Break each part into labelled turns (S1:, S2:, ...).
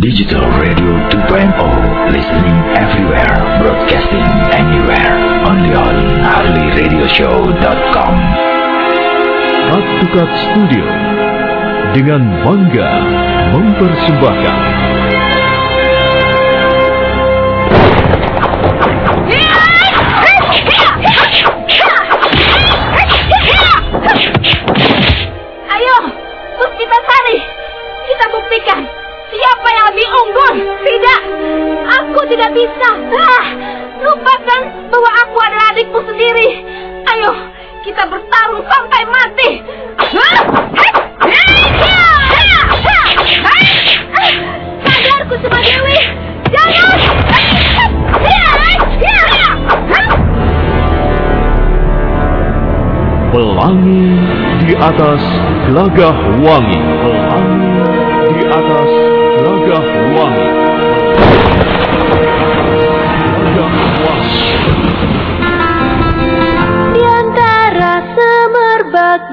S1: Digital Radio 2.0 Listening everywhere Broadcasting anywhere. Only on HarleyRadioshow.com
S2: Cut Studio dengan bangga mempersembahkan
S3: tidak bisa. Ah, lupakan bahwa aku adalah adikmu sendiri. Ayo, kita bertarung sampai mati. Sadarku Suma Dewi.
S2: Pelangi di atas gelagah wangi Pelangi di atas gelagah wangi
S4: ساتھ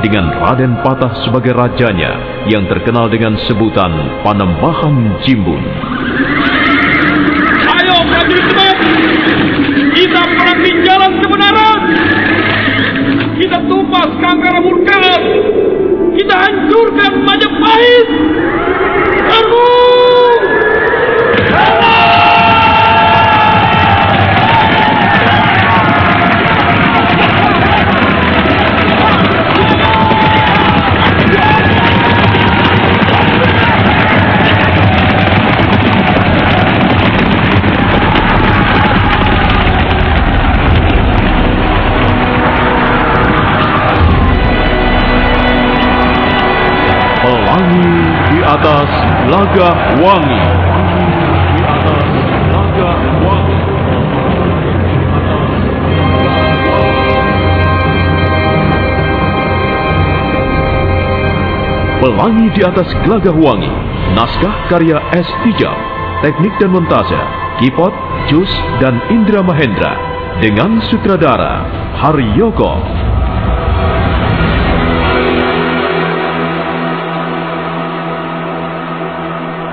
S2: dengan Raden Patah sebagai rajanya yang terkenal dengan sebutan Panembahan Jimbun.
S5: Ayo prajurit kita perangi jalan kebenaran. Kita tumpas kangkara murkaan. Kita hancurkan Majapahit. Bangun!
S2: Wangi. Pelangi di atas gelagah wangi. Naskah karya S. Tijab. Teknik dan montase Kipot, Jus, dan Indra Mahendra. Dengan sutradara Haryoko.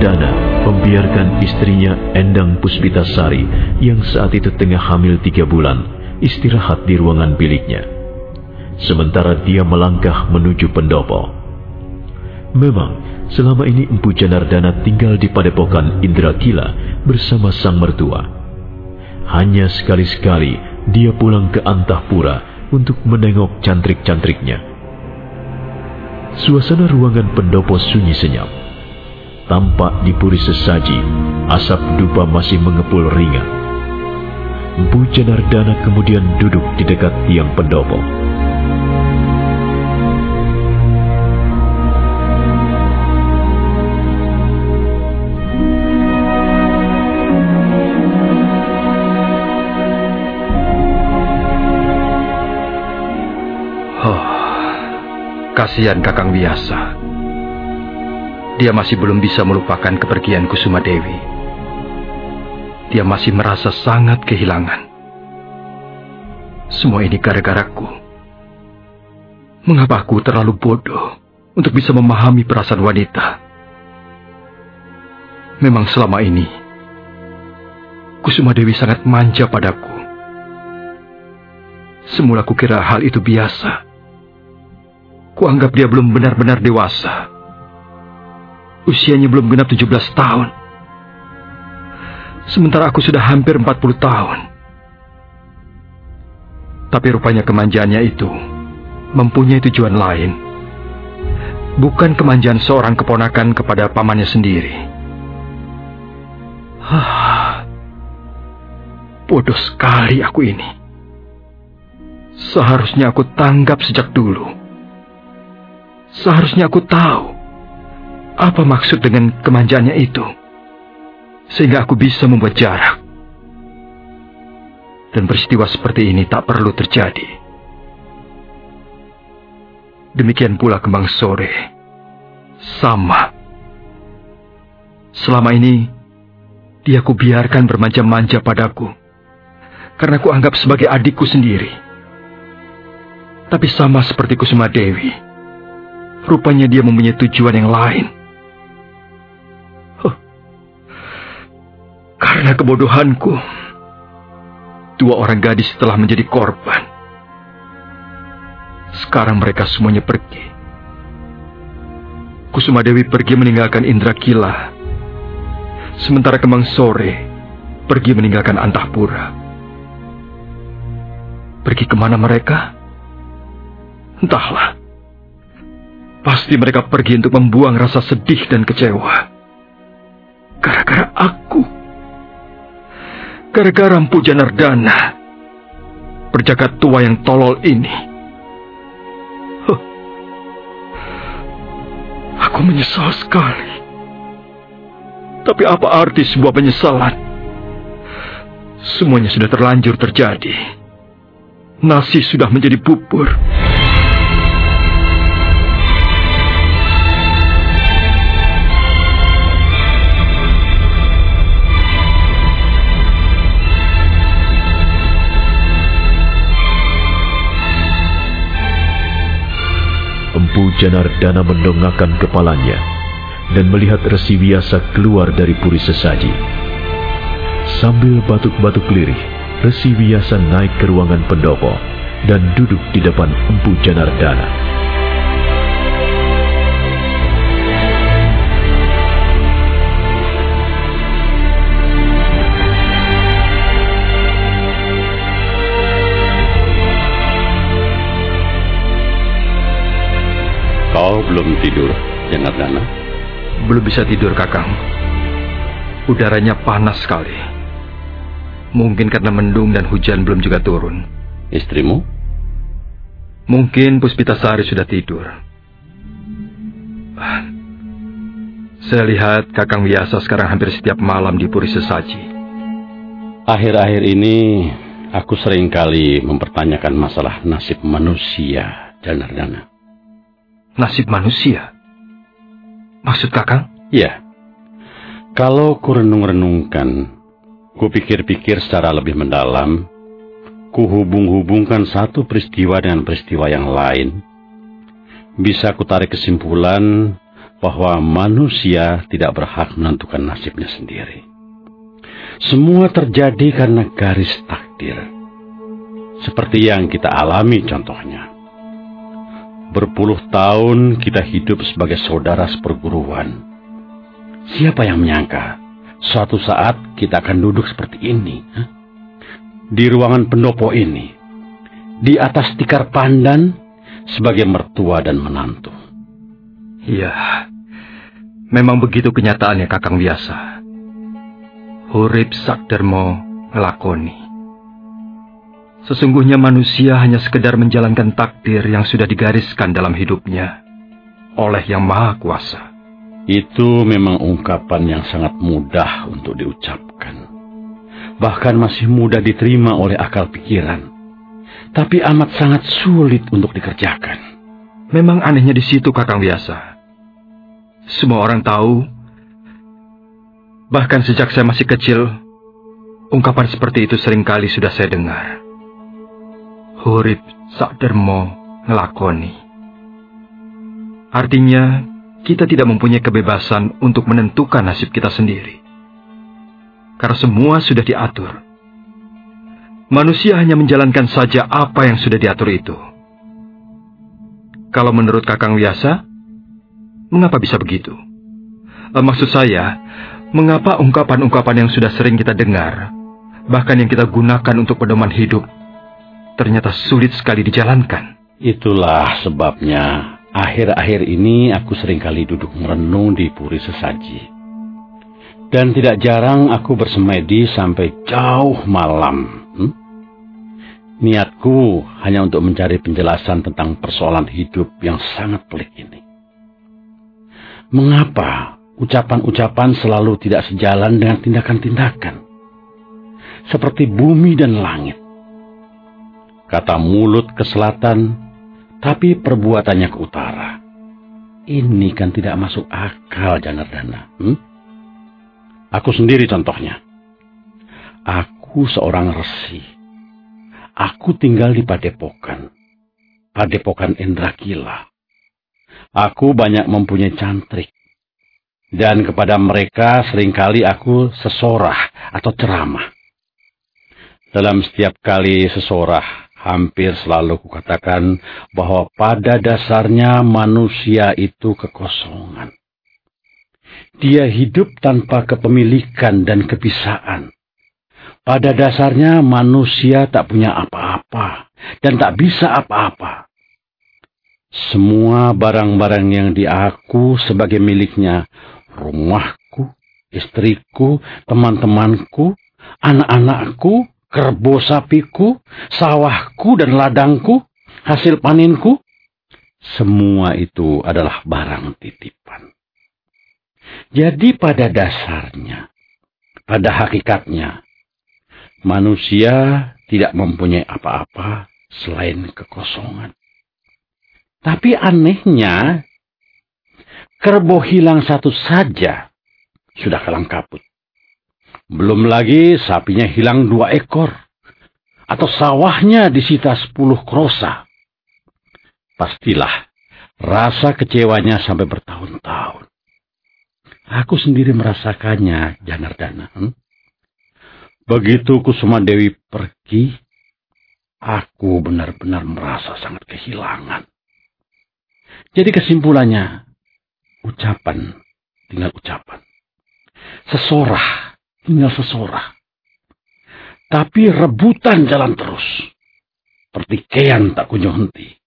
S2: Janardana membiarkan istrinya Endang Puspitasari yang saat itu tengah hamil tiga bulan istirahat di ruangan biliknya. Sementara dia melangkah menuju pendopo. Memang, selama ini Empu Janardana tinggal di padepokan Indrakila bersama sang mertua. Hanya sekali-sekali dia pulang ke Antahpura untuk menengok cantrik-cantriknya. Suasana ruangan pendopo sunyi senyap. Tampak di puri sesaji, asap dupa masih mengepul ringan. Empu Janardana kemudian duduk di dekat tiang pendopo.
S6: Oh, kasihan Kakang Biasa. Dia masih belum bisa melupakan kepergian Kusuma Dewi. Dia masih merasa sangat kehilangan. Semua ini gara-garaku. Mengapa aku terlalu bodoh untuk bisa memahami perasaan wanita? Memang selama ini, Kusuma Dewi sangat manja padaku. Semula kukira hal itu biasa. Kuanggap dia belum benar-benar dewasa. Usianya belum genap 17 tahun. Sementara aku sudah hampir 40 tahun. Tapi rupanya kemanjaannya itu mempunyai tujuan lain. Bukan kemanjaan seorang keponakan kepada pamannya sendiri. Hah, bodoh sekali aku ini. Seharusnya aku tanggap sejak dulu. Seharusnya aku tahu apa maksud dengan kemanjaannya itu. Sehingga aku bisa membuat jarak. Dan peristiwa seperti ini tak perlu terjadi. Demikian pula kembang sore. Sama. Selama ini, dia kubiarkan bermanja-manja padaku. Karena ku anggap sebagai adikku sendiri. Tapi sama seperti Kusuma Dewi. Rupanya dia mempunyai tujuan yang lain. Karena kebodohanku, dua orang gadis telah menjadi korban. Sekarang mereka semuanya pergi. Kusuma Dewi pergi meninggalkan Indra Kila. Sementara Kemang Sore pergi meninggalkan Antahpura. Pergi ke mana mereka? Entahlah. Pasti mereka pergi untuk membuang rasa sedih dan kecewa. Gara-gara aku. Gara-gara Empu Janardana. Perjagat tua yang tolol ini. Huh. Aku menyesal sekali. Tapi apa arti sebuah penyesalan? Semuanya sudah terlanjur terjadi. Nasi sudah menjadi bubur.
S2: Janardana mendongakkan kepalanya dan melihat Resi Wiasa keluar dari puri sesaji. Sambil batuk-batuk lirih, Resi Wiasa naik ke ruangan pendopo dan duduk di depan Empu Janardana.
S7: Kau belum tidur, Janardana?
S6: Belum bisa tidur, Kakang. Udaranya panas sekali. Mungkin karena mendung dan hujan belum juga turun.
S7: Istrimu?
S6: Mungkin Puspitasari sudah tidur. Saya lihat Kakang biasa sekarang hampir setiap malam di Puri Sesaji.
S7: Akhir-akhir ini aku sering kali mempertanyakan masalah nasib manusia, Janardana.
S6: Nasib manusia? Maksud Kakang?
S7: Ya. Kalau ku renung-renungkan, ku pikir-pikir secara lebih mendalam, ku hubung-hubungkan satu peristiwa dengan peristiwa yang lain, bisa ku tarik kesimpulan bahwa manusia tidak berhak menentukan nasibnya sendiri. Semua terjadi karena garis takdir. Seperti yang kita alami contohnya. Berpuluh tahun kita hidup sebagai saudara seperguruan. Siapa yang menyangka suatu saat kita akan duduk seperti ini? Huh? Di ruangan pendopo ini. Di atas tikar pandan sebagai mertua dan menantu.
S6: Iya, memang begitu kenyataannya kakang biasa. Hurip Sakdermo ngelakoni. Sesungguhnya manusia hanya sekedar menjalankan takdir yang sudah digariskan dalam hidupnya oleh Yang Maha Kuasa.
S7: Itu memang ungkapan yang sangat mudah untuk diucapkan. Bahkan masih mudah diterima oleh akal pikiran. Tapi amat sangat sulit untuk dikerjakan.
S6: Memang anehnya di situ kakang biasa. Semua orang tahu, bahkan sejak saya masih kecil, ungkapan seperti itu sering kali sudah saya dengar. Hurip sakdermo ngelakoni. Artinya, kita tidak mempunyai kebebasan untuk menentukan nasib kita sendiri. Karena semua sudah diatur. Manusia hanya menjalankan saja apa yang sudah diatur itu. Kalau menurut Kakang biasa, mengapa bisa begitu? Eh, maksud saya, mengapa ungkapan-ungkapan yang sudah sering kita dengar, bahkan yang kita gunakan untuk pedoman hidup, ternyata sulit sekali dijalankan?
S7: Itulah sebabnya akhir-akhir ini aku sering kali duduk merenung di puri sesaji. Dan tidak jarang aku bersemedi sampai jauh malam. Hmm? Niatku hanya untuk mencari penjelasan tentang persoalan hidup yang sangat pelik ini. Mengapa ucapan-ucapan selalu tidak sejalan dengan tindakan-tindakan? Seperti bumi dan langit. Kata mulut ke selatan, tapi perbuatannya ke utara. Ini kan tidak masuk akal, Janardana. Hmm? Aku sendiri contohnya. Aku seorang resi. Aku tinggal di Padepokan. Padepokan Endrakila. Aku banyak mempunyai cantrik. Dan kepada mereka sering kali aku sesorah atau ceramah. Dalam setiap kali sesorah, hampir selalu kukatakan bahwa pada dasarnya manusia itu kekosongan. Dia hidup tanpa kepemilikan dan kepisaan. Pada dasarnya manusia tak punya apa-apa dan tak bisa apa-apa. Semua barang-barang yang diaku sebagai miliknya, rumahku, istriku, teman-temanku, anak-anakku, kerbo sapiku, sawahku dan ladangku, hasil paninku, semua itu adalah barang titipan. Jadi pada dasarnya, pada hakikatnya, manusia tidak mempunyai apa-apa selain kekosongan. Tapi anehnya, kerbau hilang satu saja sudah kalang kabut. Belum lagi sapinya hilang dua ekor. Atau sawahnya disita sepuluh krosa. Pastilah rasa kecewanya sampai bertahun-tahun. Aku sendiri merasakannya, Janardana. Hmm? Begitu Kusuma Dewi pergi, aku benar-benar merasa sangat kehilangan. Jadi kesimpulannya, ucapan tinggal ucapan. Sesorah tinggal sesorah. Tapi rebutan jalan terus. Pertikaian tak kunjung henti.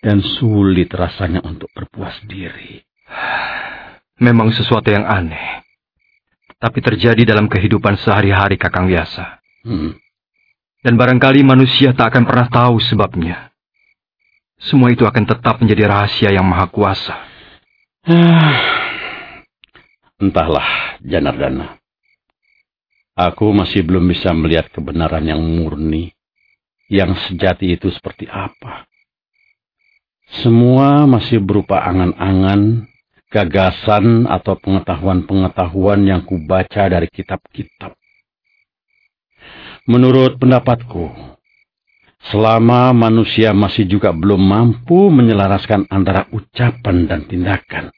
S7: Dan sulit rasanya untuk berpuas diri.
S6: Memang sesuatu yang aneh. Tapi terjadi dalam kehidupan sehari-hari kakang biasa.
S7: Hmm.
S6: Dan barangkali manusia tak akan pernah tahu sebabnya. Semua itu akan tetap menjadi rahasia yang maha kuasa.
S7: Entahlah, Janardana. Aku masih belum bisa melihat kebenaran yang murni, yang sejati itu seperti apa. Semua masih berupa angan-angan gagasan atau pengetahuan-pengetahuan yang kubaca dari kitab-kitab. Menurut pendapatku, selama manusia masih juga belum mampu menyelaraskan antara ucapan dan tindakan,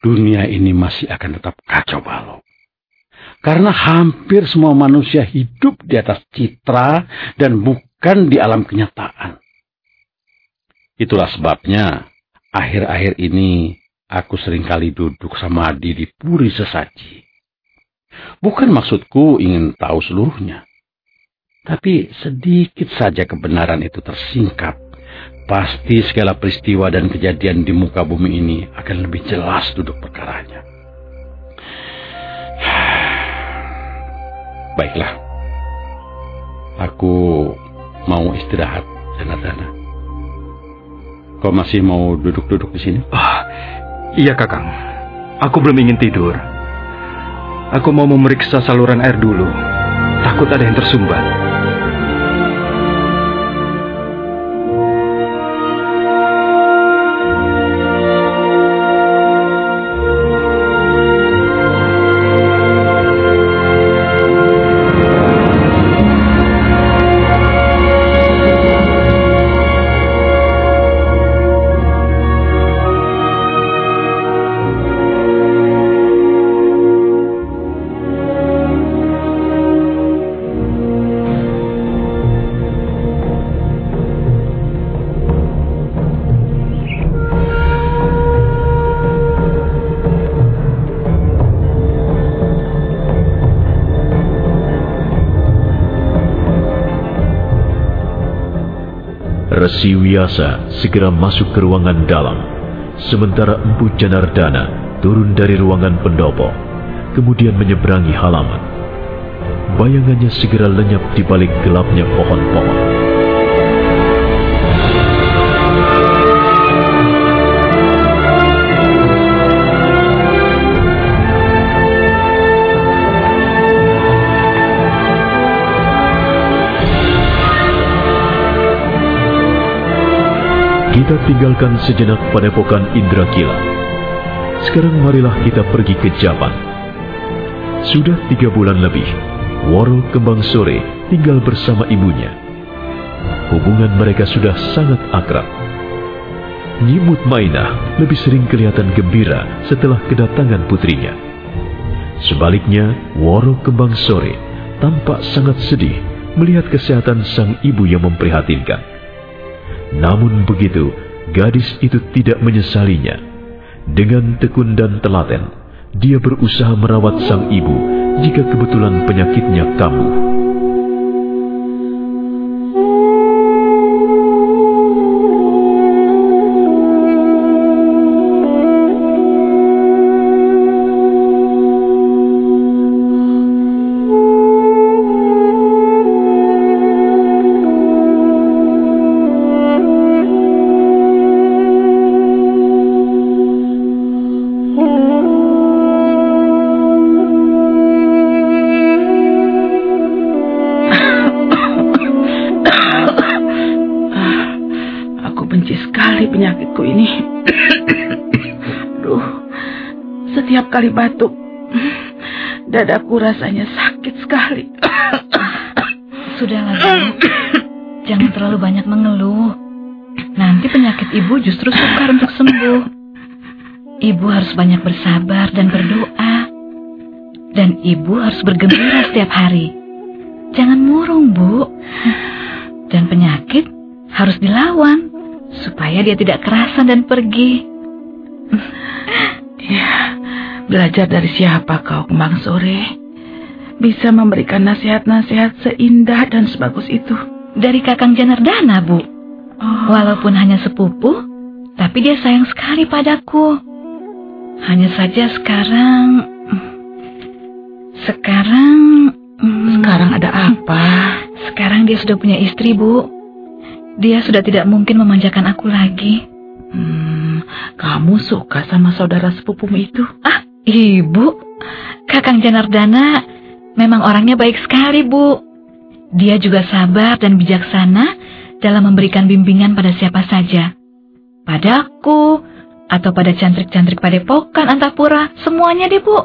S7: dunia ini masih akan tetap kacau balau. Karena hampir semua manusia hidup di atas citra dan bukan di alam kenyataan. Itulah sebabnya akhir-akhir ini aku sering kali duduk sama di puri sesaji. Bukan maksudku ingin tahu seluruhnya. Tapi sedikit saja kebenaran itu tersingkap. Pasti segala peristiwa dan kejadian di muka bumi ini akan lebih jelas duduk perkaranya. Baiklah. Aku mau istirahat, Janardana. Kau masih mau duduk-duduk di sini?
S6: Ah, iya kakang. Aku belum ingin tidur. Aku mau memeriksa saluran air dulu. Takut ada yang tersumbat.
S2: Wiyasa segera masuk ke ruangan dalam, sementara Empu Janardana turun dari ruangan pendopo, kemudian menyeberangi halaman. Bayangannya segera lenyap di balik gelapnya pohon-pohon. Kita tinggalkan sejenak padepokan Indrakila. Sekarang marilah kita pergi ke Japan. Sudah tiga bulan lebih, Woro Kembang Sore tinggal bersama ibunya. Hubungan mereka sudah sangat akrab. Nyimut Mainah lebih sering kelihatan gembira setelah kedatangan putrinya. Sebaliknya, Woro Kembang Sore tampak sangat sedih melihat kesehatan sang ibu yang memprihatinkan. Namun begitu, gadis itu tidak menyesalinya. Dengan tekun dan telaten, dia berusaha merawat sang ibu jika kebetulan penyakitnya kambuh.
S8: Setiap kali batuk, dadaku rasanya sakit sekali.
S9: Sudahlah. Jangan terlalu banyak mengeluh. Nanti penyakit ibu justru sukar untuk sembuh. Ibu harus banyak bersabar dan berdoa. Dan ibu harus bergembira setiap hari. Jangan murung, Bu. Dan penyakit harus dilawan supaya dia tidak kerasan dan pergi.
S8: Ya, belajar dari siapa kau kembang sore? Bisa memberikan nasihat-nasihat seindah dan sebagus itu.
S9: Dari Kakang Janardana, Bu.
S8: Oh,
S9: Walaupun hanya sepupu, tapi dia sayang sekali padaku. Hanya saja sekarang... Sekarang...
S8: sekarang ada apa?
S9: Sekarang dia sudah punya istri, Bu. Dia sudah tidak mungkin memanjakan aku lagi.
S8: Hmm, kamu suka sama saudara sepupumu itu?
S9: Ah, Ibu, Kakang Janardana memang orangnya baik sekali, Bu. Dia juga sabar dan bijaksana dalam memberikan bimbingan pada siapa saja. Padaku, atau pada cantrik-cantrik padepokan Antapura, semuanya deh, Bu.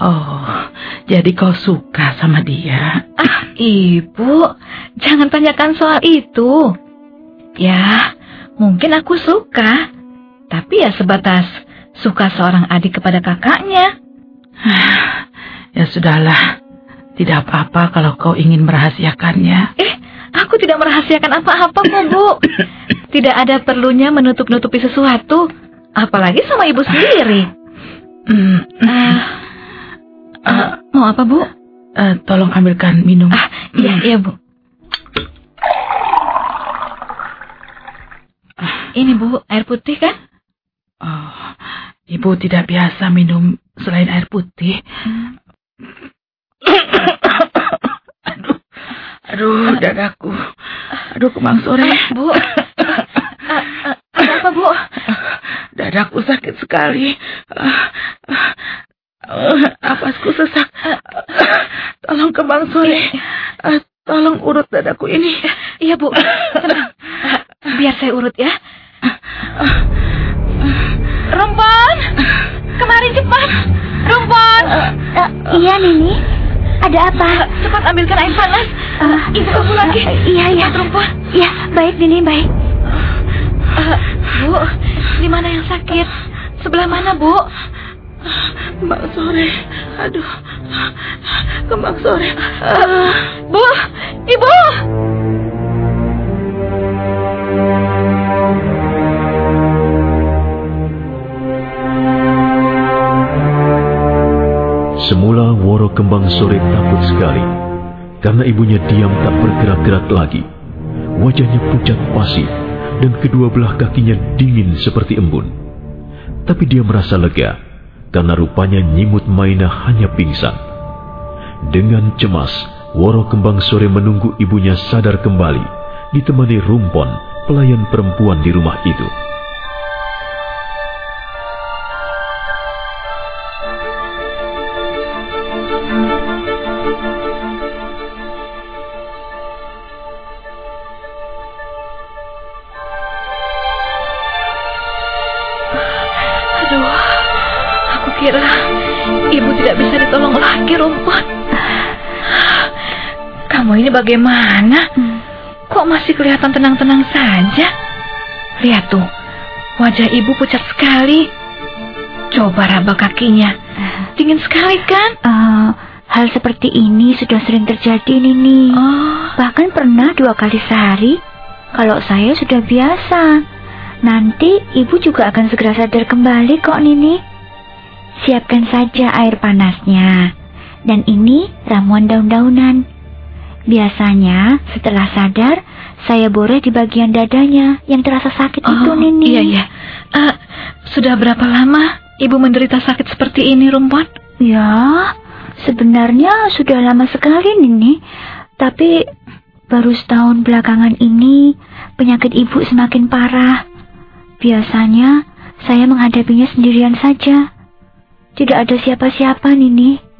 S8: Oh, jadi kau suka sama dia?
S9: Ah, Ibu, jangan tanyakan soal itu. Ya, mungkin aku suka. Tapi ya sebatas suka seorang adik kepada kakaknya.
S8: Ya sudahlah, tidak apa-apa kalau kau ingin merahasiakannya.
S9: Eh, Aku tidak merahasiakan apa-apa kok, Bu. Tidak ada perlunya menutup-nutupi sesuatu. Apalagi sama ibu sendiri.
S8: Hmm,
S9: Ah, ah, mau apa, Bu?
S8: eh, tolong ambilkan minum.
S9: Ah, iya, iya, Bu. Ini, Bu, air putih kan?
S8: Oh, ibu tidak biasa minum selain air putih. aduh, aduh, dadaku. Aduh, kemang sore.
S9: Bu. Ah, ah, ada apa, Bu?
S8: Dadaku sakit sekali. Ah, ah, ah, Apasku sesak. Tolong kembang sore. Ah, Tolong urut dadaku ini.
S9: Iya, Bu. Tenang. Ah, Biar saya urut ya. Rumpon! Kemari cepat! Rumpon!
S10: iya, Nini. Ada apa?
S9: Cepat ambilkan air panas.
S10: Eh,
S9: Ibu kamu lagi.
S10: iya, iya.
S9: Cepat, Rumpon.
S10: Ya, baik, Nini, baik.
S9: Eh, Bu, di mana yang sakit? Sebelah mana, Bu?
S8: Kembang sore. Aduh. Kembang sore. Ah.
S9: Bu, Ibu!
S2: Kembang Sore takut sekali karena ibunya diam tak bergerak-gerak lagi. Wajahnya pucat pasif dan kedua belah kakinya dingin seperti embun. Tapi dia merasa lega karena rupanya Nyimut Maina hanya pingsan. Dengan cemas, Woro Kembang Sore menunggu ibunya sadar kembali, ditemani Rumpon, pelayan perempuan di rumah itu.
S9: Bagaimana? Kok masih kelihatan tenang-tenang saja? Lihat tuh, wajah ibu pucat sekali. Coba raba kakinya. Dingin sekali kan?
S10: Eh, hal seperti ini sudah sering terjadi, Nini.
S9: Oh,
S10: Bahkan pernah dua kali sehari. Kalau saya sudah biasa. Nanti ibu juga akan segera sadar kembali kok, Nini. Siapkan saja air panasnya. Dan ini ramuan daun-daunan. Biasanya setelah sadar, saya boreh di bagian dadanya yang terasa sakit itu,
S9: oh,
S10: Nini.
S9: Iya, iya. Eh, sudah berapa lama ibu menderita sakit seperti ini, Rumpon?
S10: Ya, sebenarnya sudah lama sekali Nini. Tapi baru setahun belakangan ini penyakit ibu semakin parah. Biasanya saya menghadapinya sendirian saja. Tidak ada siapa-siapa Nini.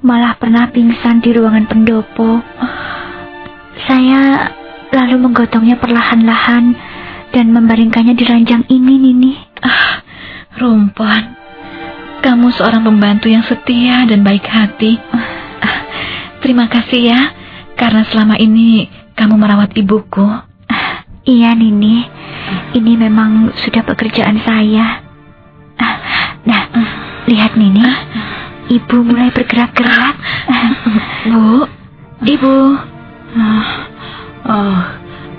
S10: Malah pernah pingsan di ruangan pendopo. Saya lalu menggotongnya perlahan-lahan dan membaringkannya di ranjang ini Nini.
S9: Ah, Rumpon, kamu seorang pembantu yang setia dan baik hati. Ah, terima kasih ya, karena selama ini kamu merawat ibuku.
S10: Iya, Nini. Ini memang sudah pekerjaan saya. Ah, Nah, lihat Nini. Ibu mulai bergerak-gerak.
S9: Bu, ibu.
S8: Oh,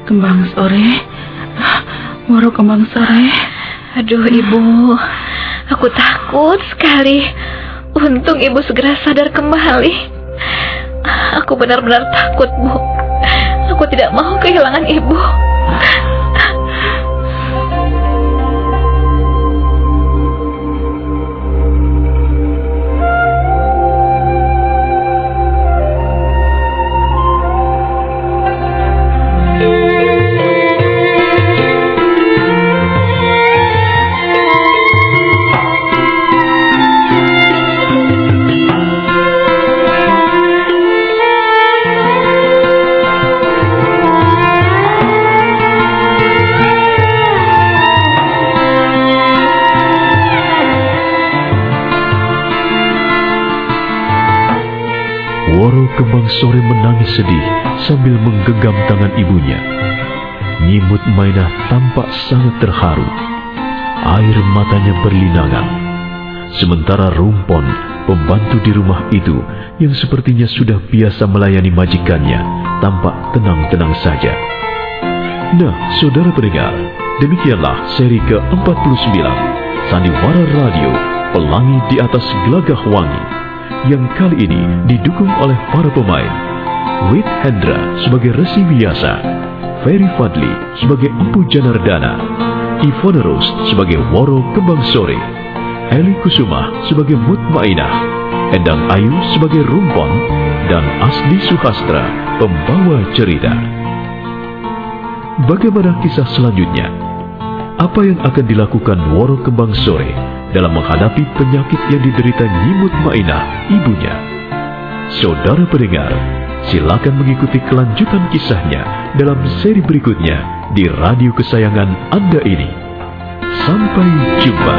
S8: kembang sore. Moro kembang sore.
S9: Aduh, ibu. Aku takut sekali. Untung ibu segera sadar kembali. Aku benar-benar takut, Bu. Aku tidak mau kehilangan ibu.
S2: Menangis sedih sambil menggenggam tangan ibunya. Nyimut Mainah tampak sangat terharu. Air matanya berlinangan. Sementara Rumpon pembantu di rumah itu yang sepertinya sudah biasa melayani majikannya, tampak tenang-tenang saja. Nah, saudara pendengar, demikianlah seri ke-49 Sandiwara Radio Pelangi di atas Gelagah Wangi yang kali ini didukung oleh para pemain Wit Hendra sebagai Resi Wiyasa, Ferry Fadli sebagai Empu Janardana, Ivone Rose sebagai Woro Kembang Sore, Eli Kusuma sebagai Mutmainah, Endang Ayu sebagai Rumpon, dan Asli Suhastra pembawa cerita. Bagaimana kisah selanjutnya? Apa yang akan dilakukan Woro Kembang Sore dalam menghadapi penyakit yang diderita Nyimut Mainah, ibunya? Saudara pendengar, silakan mengikuti kelanjutan kisahnya dalam seri berikutnya di radio kesayangan Anda ini. Sampai jumpa.